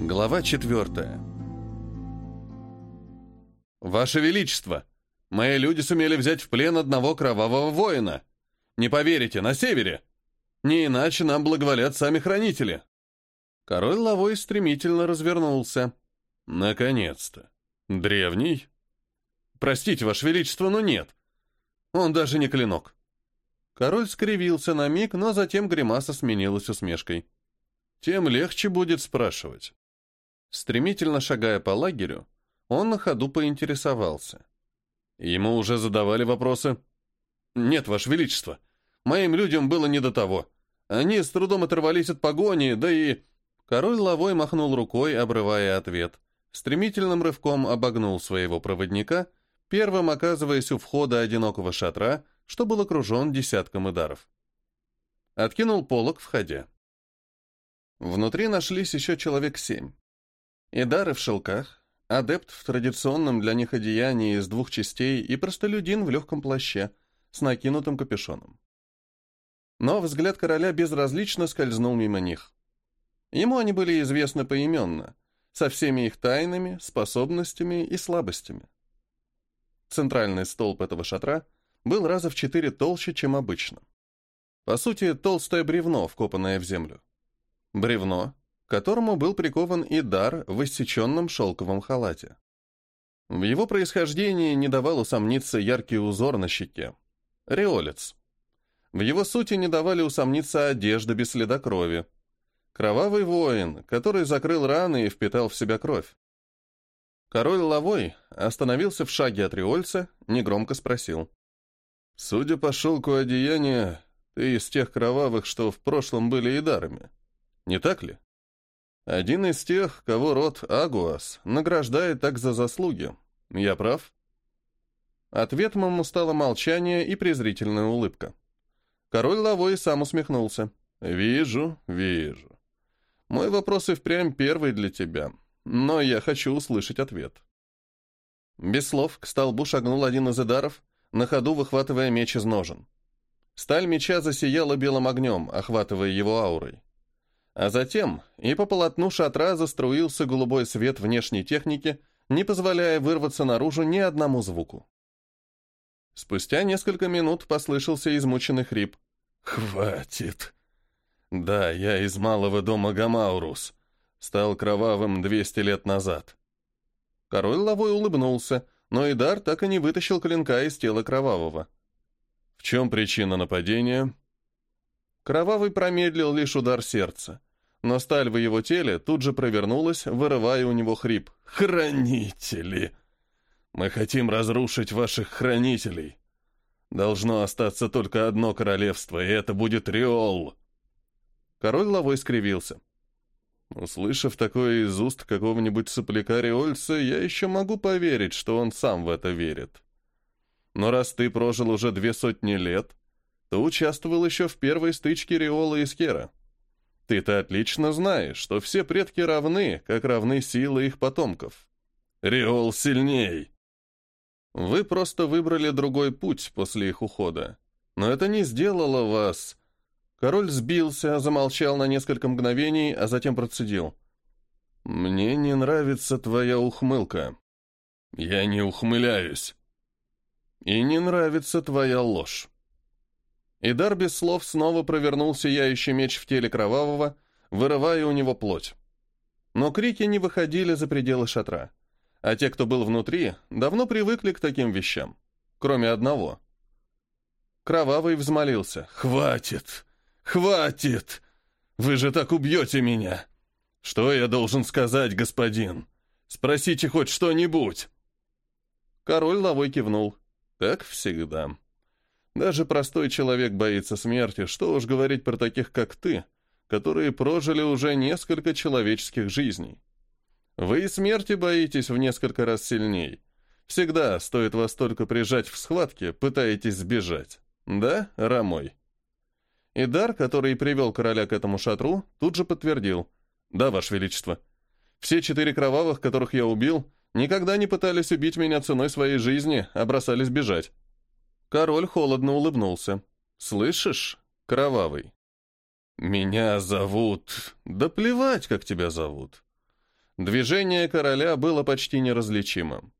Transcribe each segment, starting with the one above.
Глава четвертая. «Ваше Величество! Мои люди сумели взять в плен одного кровавого воина. Не поверите, на севере. Не иначе нам благоволят сами хранители». Король Лавой стремительно развернулся. «Наконец-то! Древний?» «Простите, Ваше Величество, но нет. Он даже не клинок». Король скривился на миг, но затем гримаса сменилась усмешкой. «Тем легче будет спрашивать». Стремительно шагая по лагерю, он на ходу поинтересовался. Ему уже задавали вопросы. «Нет, Ваше Величество, моим людям было не до того. Они с трудом оторвались от погони, да и...» Король Лавой махнул рукой, обрывая ответ. Стремительным рывком обогнул своего проводника, первым оказываясь у входа одинокого шатра, что был окружен десятком ударов. Откинул полог, входя. Внутри нашлись еще человек семь. Идары в шелках, адепт в традиционном для них одеянии из двух частей и простолюдин в легком плаще с накинутым капюшоном. Но взгляд короля безразлично скользнул мимо них. Ему они были известны поименно, со всеми их тайнами, способностями и слабостями. Центральный столб этого шатра был раза в четыре толще, чем обычно. По сути, толстое бревно, вкопанное в землю. Бревно, которому был прикован и дар в иссеченном шелковом халате. В его происхождении не давал усомниться яркий узор на щеке. Реолец. В его сути не давали усомниться одежда без следа крови. Кровавый воин, который закрыл раны и впитал в себя кровь. Король Лавой остановился в шаге от Риольца, негромко спросил. «Судя по шелку одеяния, ты из тех кровавых, что в прошлом были и дарами. Не так ли?» Один из тех, кого род Агуас награждает так за заслуги. Я прав? Ответом ему стало молчание и презрительная улыбка. Король Лавой сам усмехнулся. «Вижу, вижу. Мой вопрос и впрямь первый для тебя, но я хочу услышать ответ». Без слов к столбу шагнул один из идаров, на ходу выхватывая меч из ножен. Сталь меча засияла белым огнем, охватывая его аурой. А затем и по полотну шатра заструился голубой свет внешней техники, не позволяя вырваться наружу ни одному звуку. Спустя несколько минут послышался измученный хрип. «Хватит!» «Да, я из малого дома Гамаурус. Стал кровавым двести лет назад». Король Лавой улыбнулся, но Идар так и не вытащил клинка из тела Кровавого. «В чем причина нападения?» Кровавый промедлил лишь удар сердца но сталь в его теле тут же провернулась, вырывая у него хрип. «Хранители! Мы хотим разрушить ваших хранителей. Должно остаться только одно королевство, и это будет Риол!» Король лавой скривился. Услышав такое из уст какого-нибудь сопляка Риольца, я еще могу поверить, что он сам в это верит. Но раз ты прожил уже две сотни лет, то участвовал еще в первой стычке Риола и Скера. Ты-то отлично знаешь, что все предки равны, как равны силы их потомков. Риол сильней. Вы просто выбрали другой путь после их ухода. Но это не сделало вас... Король сбился, замолчал на несколько мгновений, а затем процедил. «Мне не нравится твоя ухмылка. Я не ухмыляюсь. И не нравится твоя ложь. Идар без слов снова провернул сияющий меч в теле Кровавого, вырывая у него плоть. Но крики не выходили за пределы шатра. А те, кто был внутри, давно привыкли к таким вещам. Кроме одного. Кровавый взмолился. «Хватит! Хватит! Вы же так убьете меня! Что я должен сказать, господин? Спросите хоть что-нибудь!» Король Лавой кивнул. «Так всегда». Даже простой человек боится смерти, что уж говорить про таких, как ты, которые прожили уже несколько человеческих жизней. Вы и смерти боитесь в несколько раз сильней. Всегда стоит вас только прижать в схватке, пытаетесь сбежать. Да, Рамой? И дар, который привел короля к этому шатру, тут же подтвердил. Да, Ваше Величество. Все четыре кровавых, которых я убил, никогда не пытались убить меня ценой своей жизни, а бросались бежать. Король холодно улыбнулся. «Слышишь, кровавый?» «Меня зовут...» «Да плевать, как тебя зовут. Движение короля было почти неразличимым.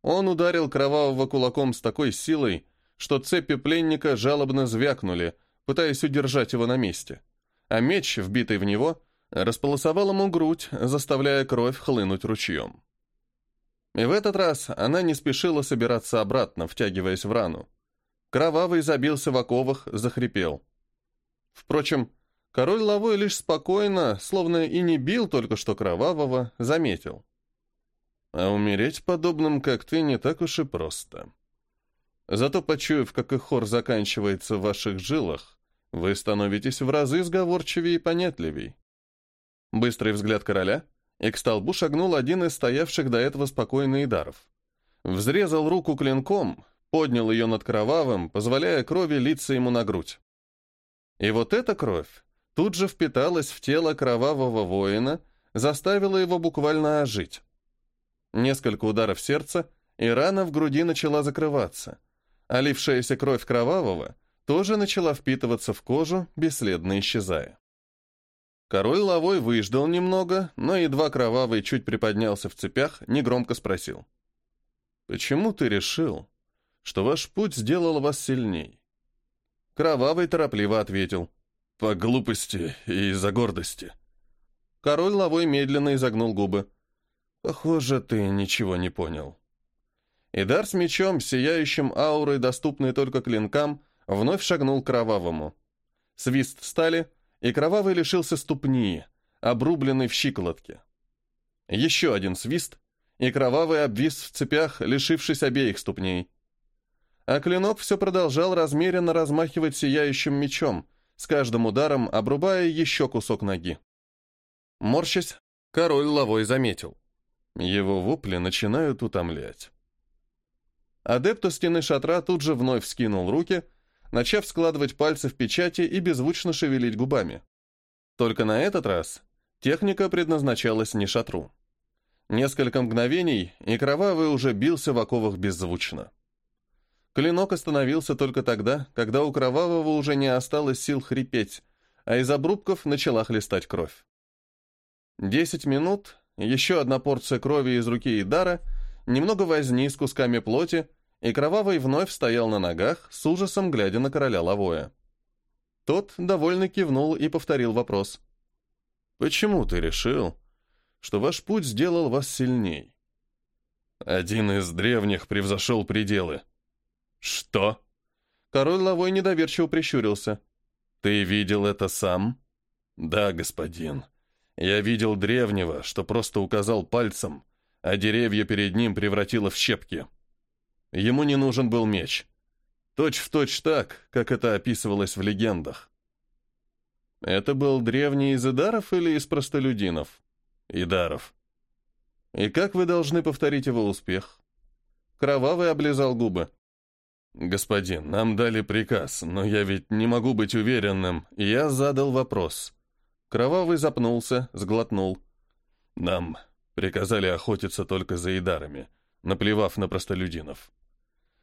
Он ударил кровавого кулаком с такой силой, что цепи пленника жалобно звякнули, пытаясь удержать его на месте, а меч, вбитый в него, располосовал ему грудь, заставляя кровь хлынуть ручьем. И в этот раз она не спешила собираться обратно, втягиваясь в рану. Кровавый забился в оковах, захрипел. Впрочем, король Лавой лишь спокойно, словно и не бил только что кровавого, заметил. А умереть подобным, как ты, не так уж и просто. Зато, почуяв, как их хор заканчивается в ваших жилах, вы становитесь в разы сговорчивее и понятливей. Быстрый взгляд короля, и к столбу шагнул один из стоявших до этого спокойно Идаров. Взрезал руку клинком, поднял ее над кровавым, позволяя крови литься ему на грудь. И вот эта кровь тут же впиталась в тело кровавого воина, заставила его буквально ожить. Несколько ударов сердца, и рана в груди начала закрываться, а кровь кровавого тоже начала впитываться в кожу, бесследно исчезая. Король Лавой выждал немного, но едва кровавый чуть приподнялся в цепях, негромко спросил. «Почему ты решил, что ваш путь сделал вас сильней?» Кровавый торопливо ответил. «По глупости и из-за гордости». Король Лавой медленно изогнул губы. «Похоже, ты ничего не понял». Идар с мечом, сияющим аурой, доступной только клинкам, вновь шагнул к кровавому. Свист стали — и кровавый лишился ступни, обрубленной в щиколотке. Еще один свист, и кровавый обвис в цепях, лишившись обеих ступней. А клинок все продолжал размеренно размахивать сияющим мечом, с каждым ударом обрубая еще кусок ноги. Морщась, король лавой заметил. Его вопли начинают утомлять. Адепт у стены шатра тут же вновь вскинул руки, начав складывать пальцы в печати и беззвучно шевелить губами. Только на этот раз техника предназначалась не шатру. Несколько мгновений, и Кровавый уже бился в оковах беззвучно. Клинок остановился только тогда, когда у Кровавого уже не осталось сил хрипеть, а из обрубков начала хлестать кровь. Десять минут, еще одна порция крови из руки Идара, немного возни с кусками плоти, и Кровавый вновь стоял на ногах, с ужасом глядя на короля Лавоя. Тот довольно кивнул и повторил вопрос. «Почему ты решил, что ваш путь сделал вас сильней?» Один из древних превзошел пределы. «Что?» Король Лавой недоверчиво прищурился. «Ты видел это сам?» «Да, господин. Я видел древнего, что просто указал пальцем, а деревья перед ним превратило в щепки». Ему не нужен был меч. Точь в точь так, как это описывалось в легендах. Это был древний из Идаров или из простолюдинов? Идаров. И как вы должны повторить его успех? Кровавый облизал губы. «Господин, нам дали приказ, но я ведь не могу быть уверенным. Я задал вопрос». Кровавый запнулся, сглотнул. «Нам приказали охотиться только за идарами, наплевав на простолюдинов.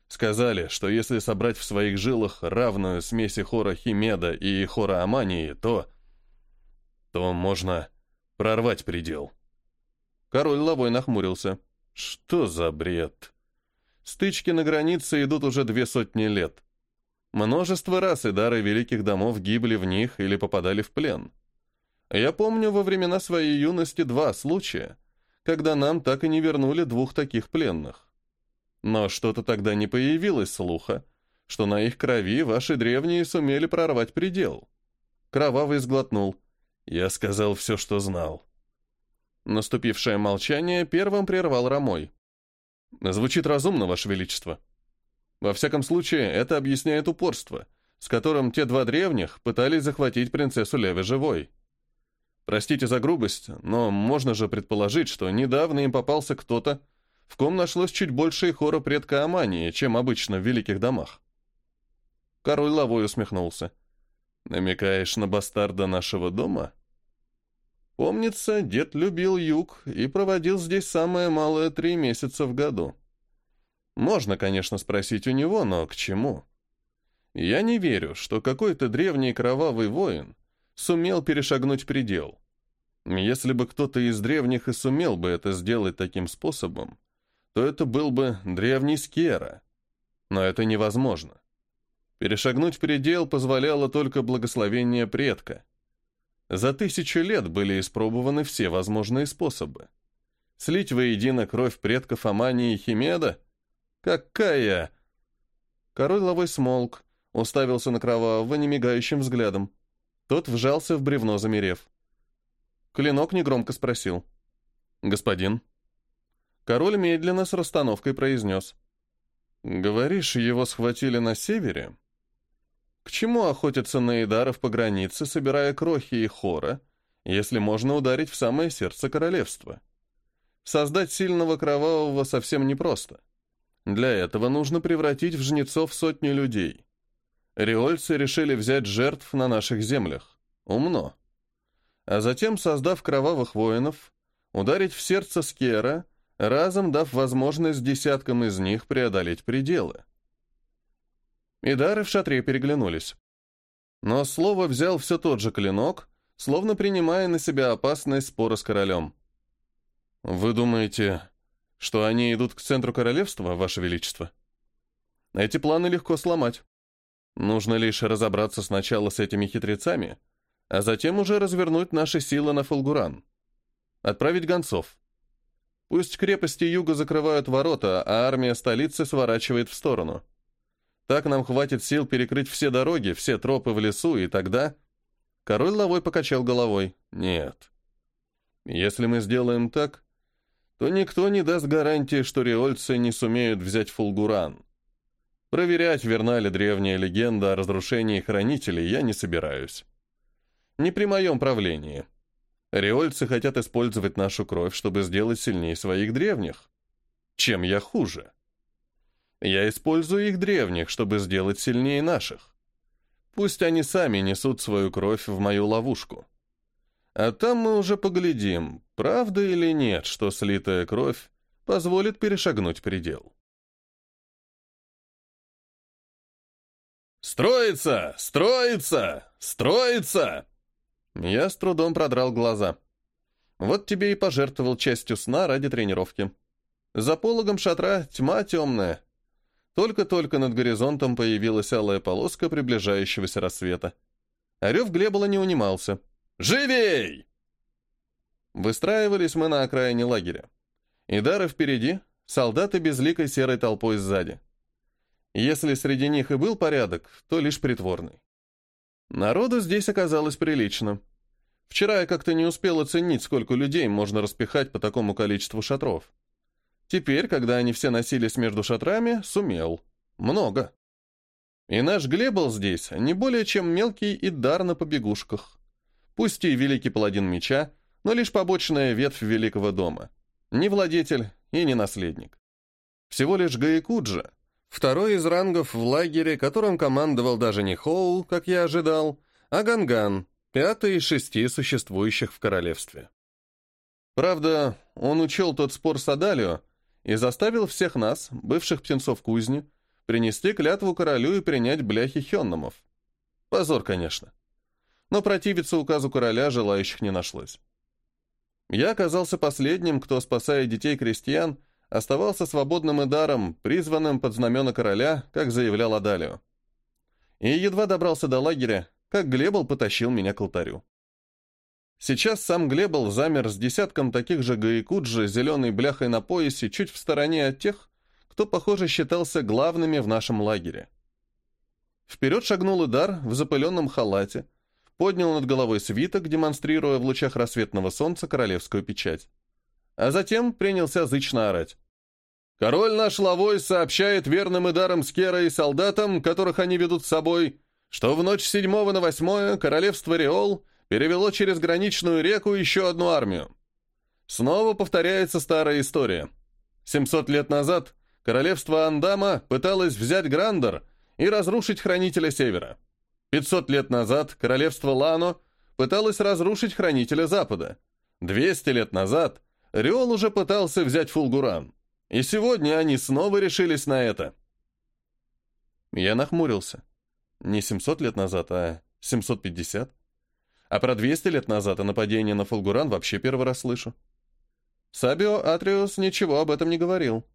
Сказали, что если собрать в своих жилах равную смеси хора Химеда и хора Амании, то... то можно прорвать предел. Король Лавой нахмурился. Что за бред? Стычки на границе идут уже две сотни лет. Множество раз и дары великих домов гибли в них или попадали в плен. Я помню во времена своей юности два случая, когда нам так и не вернули двух таких пленных. Но что-то тогда не появилось слуха, что на их крови ваши древние сумели прорвать предел. Кровавый сглотнул. Я сказал все, что знал. Наступившее молчание первым прервал Ромой. Звучит разумно, Ваше Величество. Во всяком случае, это объясняет упорство, с которым те два древних пытались захватить принцессу Леви живой. Простите за грубость, но можно же предположить, что недавно им попался кто-то, в ком нашлось чуть больше хора предка Амании, чем обычно в великих домах. Король Лавой усмехнулся. «Намекаешь на бастарда нашего дома?» Помнится, дед любил юг и проводил здесь самое малое три месяца в году. Можно, конечно, спросить у него, но к чему? Я не верю, что какой-то древний кровавый воин сумел перешагнуть предел. Если бы кто-то из древних и сумел бы это сделать таким способом, то это был бы древний Скера. Но это невозможно. Перешагнуть предел позволяло только благословение предка. За тысячу лет были испробованы все возможные способы. Слить воедино кровь предков Амани и Химеда? Какая? Король Лавой смолк, уставился на кровавого немигающим взглядом. Тот вжался в бревно, замерев. Клинок негромко спросил. «Господин?» Король медленно с расстановкой произнес. «Говоришь, его схватили на севере?» «К чему охотятся на Идаров по границе, собирая крохи и хора, если можно ударить в самое сердце королевства? Создать сильного кровавого совсем непросто. Для этого нужно превратить в жнецов сотни людей. Риольцы решили взять жертв на наших землях. Умно. А затем, создав кровавых воинов, ударить в сердце Скера, разом дав возможность десяткам из них преодолеть пределы. Идары в шатре переглянулись. Но слово взял все тот же клинок, словно принимая на себя опасность спора с королем. «Вы думаете, что они идут к центру королевства, Ваше Величество? Эти планы легко сломать. Нужно лишь разобраться сначала с этими хитрецами, а затем уже развернуть наши силы на Фолгуран. Отправить гонцов. Пусть крепости юга закрывают ворота, а армия столицы сворачивает в сторону. Так нам хватит сил перекрыть все дороги, все тропы в лесу, и тогда... Король Лавой покачал головой. Нет. Если мы сделаем так, то никто не даст гарантии, что риольцы не сумеют взять Фулгуран. Проверять, верна ли древняя легенда о разрушении хранителей, я не собираюсь. Не при моем правлении. Риольцы хотят использовать нашу кровь, чтобы сделать сильнее своих древних. Чем я хуже? Я использую их древних, чтобы сделать сильнее наших. Пусть они сами несут свою кровь в мою ловушку. А там мы уже поглядим, правда или нет, что слитая кровь позволит перешагнуть предел. «Строится! Строится! Строится!» Я с трудом продрал глаза. Вот тебе и пожертвовал частью сна ради тренировки. За пологом шатра тьма темная. Только-только над горизонтом появилась алая полоска приближающегося рассвета. Орев Глебола не унимался. «Живей!» Выстраивались мы на окраине лагеря. Идары впереди, солдаты безликой серой толпой сзади. Если среди них и был порядок, то лишь притворный. Народу здесь оказалось прилично. Вчера я как-то не успел оценить, сколько людей можно распихать по такому количеству шатров. Теперь, когда они все носились между шатрами, сумел. Много. И наш Глебл здесь не более чем мелкий и дар на побегушках. Пусть и великий паладин меча, но лишь побочная ветвь великого дома. Не владетель и не наследник. Всего лишь Гаякуджа, второй из рангов в лагере, которым командовал даже не Хоул, как я ожидал, а Ганган, пятый из шести существующих в королевстве. Правда, он учел тот спор с Адалио и заставил всех нас, бывших птенцов кузни, принести клятву королю и принять бляхи Хенномов. Позор, конечно но противиться указу короля желающих не нашлось. Я оказался последним, кто, спасая детей крестьян, оставался свободным и даром, призванным под знамена короля, как заявлял Адалио. И едва добрался до лагеря, как Глебл потащил меня к алтарю. Сейчас сам Глебл замер с десятком таких же гаикуджи зеленой бляхой на поясе чуть в стороне от тех, кто, похоже, считался главными в нашем лагере. Вперед шагнул Идар в запыленном халате, поднял над головой свиток, демонстрируя в лучах рассветного солнца королевскую печать. А затем принялся зычно орать. «Король наш Лавой сообщает верным и даром Скера и солдатам, которых они ведут с собой, что в ночь седьмого на восьмое королевство Риол перевело через граничную реку еще одну армию. Снова повторяется старая история. 700 лет назад королевство Андама пыталось взять Грандер и разрушить Хранителя Севера. 500 лет назад королевство Лано пыталось разрушить Хранителя Запада. 200 лет назад Риол уже пытался взять Фулгуран. И сегодня они снова решились на это. Я нахмурился. Не 700 лет назад, а 750. А про 200 лет назад о нападении на Фулгуран вообще первый раз слышу. Сабио Атриус ничего об этом не говорил.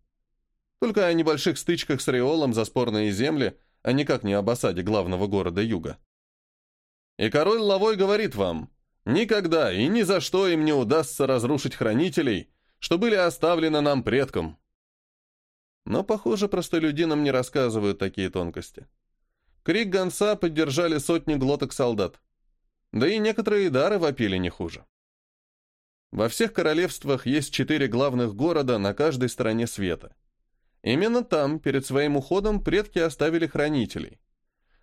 Только о небольших стычках с Риолом за спорные земли, а никак не об осаде главного города Юга. И король Лавой говорит вам, никогда и ни за что им не удастся разрушить хранителей, что были оставлены нам предкам. Но, похоже, простолюдинам не рассказывают такие тонкости. Крик гонца поддержали сотни глоток солдат. Да и некоторые дары вопили не хуже. Во всех королевствах есть четыре главных города на каждой стороне света. Именно там, перед своим уходом, предки оставили хранителей.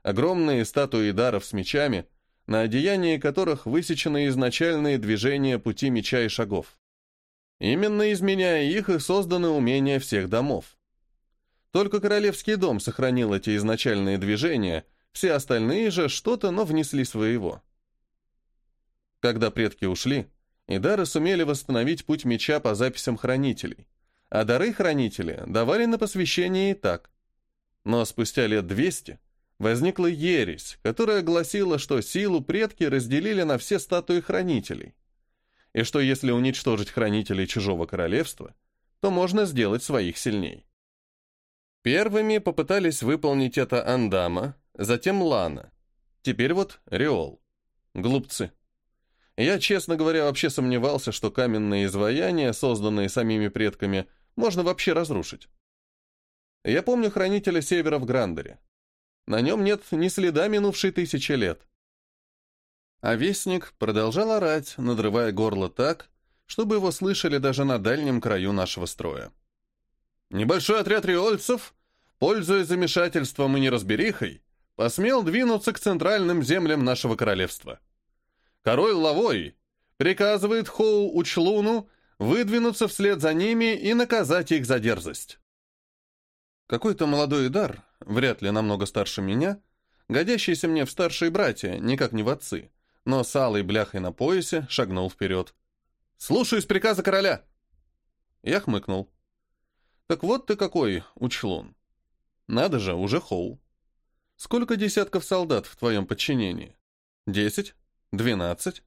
Огромные статуи даров с мечами, на одеянии которых высечены изначальные движения пути меча и шагов. Именно изменяя их и созданы умения всех домов. Только королевский дом сохранил эти изначальные движения, все остальные же что-то, но внесли своего. Когда предки ушли, Идары сумели восстановить путь меча по записям хранителей, а дары хранители давали на посвящение и так. Но спустя лет 200 возникла ересь, которая гласила, что силу предки разделили на все статуи хранителей, и что если уничтожить хранителей чужого королевства, то можно сделать своих сильней. Первыми попытались выполнить это Андама, затем Лана. Теперь вот Риол. Глупцы. Я, честно говоря, вообще сомневался, что каменные изваяния, созданные самими предками, можно вообще разрушить. Я помню хранителя Севера в Грандере. На нем нет ни следа минувшей тысячи лет. А Вестник продолжал орать, надрывая горло так, чтобы его слышали даже на дальнем краю нашего строя. Небольшой отряд риольцев, пользуясь замешательством и неразберихой, посмел двинуться к центральным землям нашего королевства. Король Лавой приказывает Хоу Учлуну выдвинуться вслед за ними и наказать их за дерзость. Какой-то молодой дар, вряд ли намного старше меня, годящийся мне в старшие братья, никак не в отцы, но с алой бляхой на поясе шагнул вперед. «Слушаюсь приказа короля!» Я хмыкнул. Так вот ты какой, учлун. Надо же, уже хоу. Сколько десятков солдат в твоем подчинении? Десять? Двенадцать?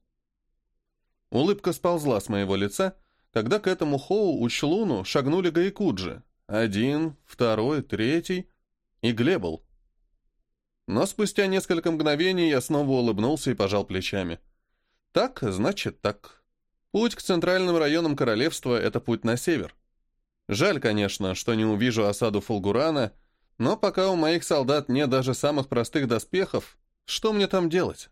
Улыбка сползла с моего лица, когда к этому хоу учлуну шагнули гайкуджи. Один, второй, третий и Глебл. Но спустя несколько мгновений я снова улыбнулся и пожал плечами. Так, значит так. Путь к центральным районам королевства — это путь на север. Жаль, конечно, что не увижу осаду Фулгурана, но пока у моих солдат нет даже самых простых доспехов, что мне там делать?